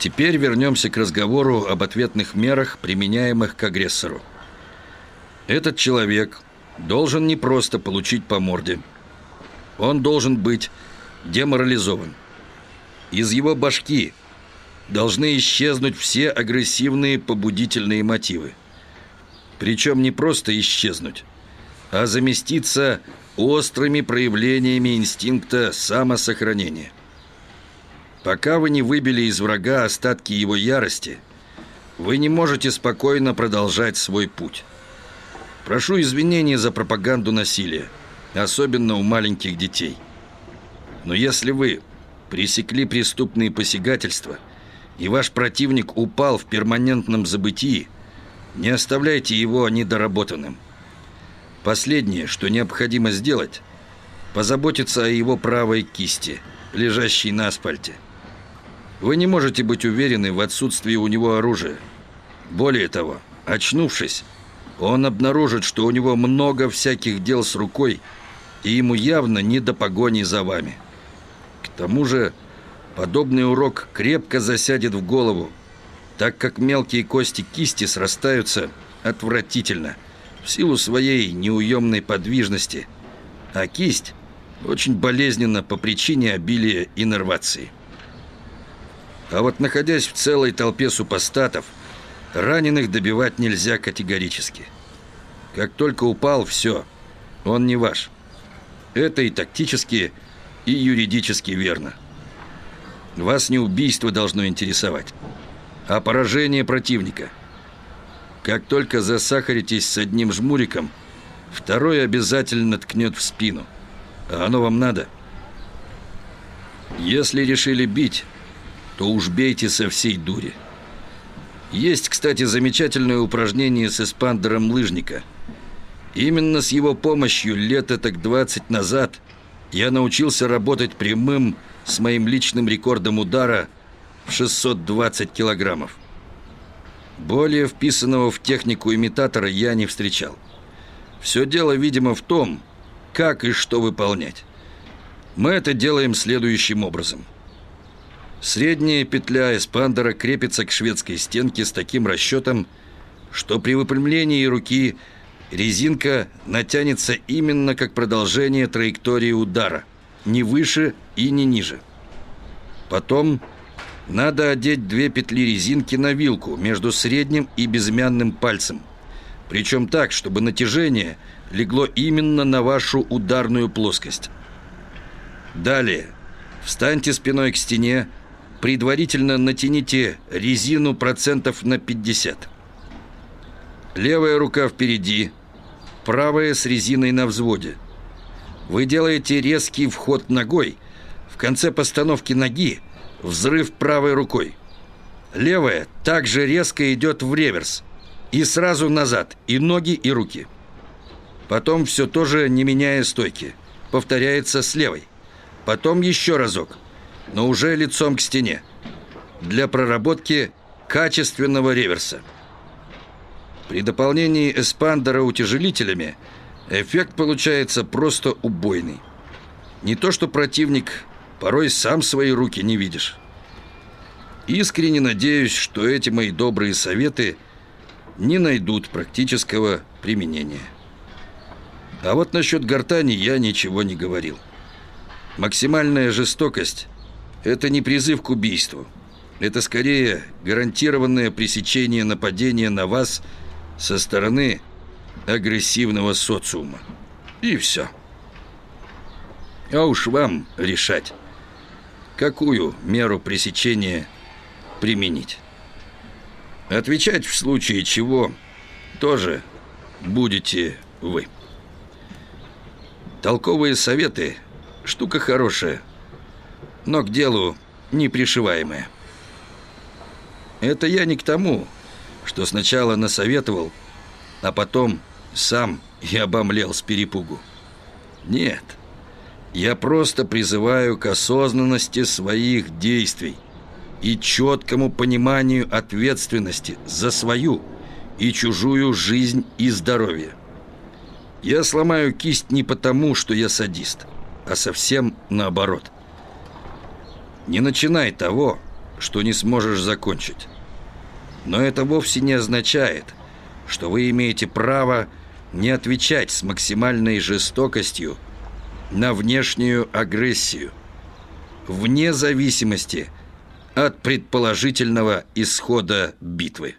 Теперь вернемся к разговору об ответных мерах, применяемых к агрессору. Этот человек должен не просто получить по морде. Он должен быть деморализован. Из его башки должны исчезнуть все агрессивные побудительные мотивы. Причем не просто исчезнуть, а заместиться острыми проявлениями инстинкта самосохранения. Пока вы не выбили из врага остатки его ярости, вы не можете спокойно продолжать свой путь. Прошу извинения за пропаганду насилия, особенно у маленьких детей. Но если вы пресекли преступные посягательства, и ваш противник упал в перманентном забытии, не оставляйте его недоработанным. Последнее, что необходимо сделать, позаботиться о его правой кисти, лежащей на асфальте. Вы не можете быть уверены в отсутствии у него оружия. Более того, очнувшись, он обнаружит, что у него много всяких дел с рукой, и ему явно не до погони за вами. К тому же, подобный урок крепко засядет в голову, так как мелкие кости кисти срастаются отвратительно, в силу своей неуемной подвижности, а кисть очень болезненна по причине обилия иннервации. А вот находясь в целой толпе супостатов, раненых добивать нельзя категорически. Как только упал, все, он не ваш. Это и тактически, и юридически верно. Вас не убийство должно интересовать, а поражение противника. Как только засахаритесь с одним жмуриком, второй обязательно ткнет в спину. А оно вам надо? Если решили бить, то уж бейте со всей дури. Есть, кстати, замечательное упражнение с эспандером лыжника. Именно с его помощью лет так 20 назад я научился работать прямым с моим личным рекордом удара в 620 килограммов. Более вписанного в технику имитатора я не встречал. Все дело, видимо, в том, как и что выполнять. Мы это делаем следующим образом – Средняя петля эспандера крепится к шведской стенке с таким расчетом, что при выпрямлении руки резинка натянется именно как продолжение траектории удара, не выше и не ниже. Потом надо одеть две петли резинки на вилку между средним и безымянным пальцем, причем так, чтобы натяжение легло именно на вашу ударную плоскость. Далее встаньте спиной к стене, Предварительно натяните резину процентов на 50. Левая рука впереди, правая с резиной на взводе. Вы делаете резкий вход ногой. В конце постановки ноги взрыв правой рукой. Левая также резко идет в реверс. И сразу назад, и ноги, и руки. Потом все тоже не меняя стойки. Повторяется с левой. Потом еще разок – но уже лицом к стене, для проработки качественного реверса. При дополнении эспандера утяжелителями эффект получается просто убойный. Не то что противник, порой сам свои руки не видишь. Искренне надеюсь, что эти мои добрые советы не найдут практического применения. А вот насчет гортани я ничего не говорил. Максимальная жестокость это не призыв к убийству. Это скорее гарантированное пресечение нападения на вас со стороны агрессивного социума. И все. А уж вам решать, какую меру пресечения применить. Отвечать в случае чего тоже будете вы. Толковые советы – штука хорошая – но к делу непришиваемое. Это я не к тому, что сначала насоветовал, а потом сам и обомлел с перепугу. Нет, я просто призываю к осознанности своих действий и четкому пониманию ответственности за свою и чужую жизнь и здоровье. Я сломаю кисть не потому, что я садист, а совсем наоборот – не начинай того, что не сможешь закончить. Но это вовсе не означает, что вы имеете право не отвечать с максимальной жестокостью на внешнюю агрессию, вне зависимости от предположительного исхода битвы.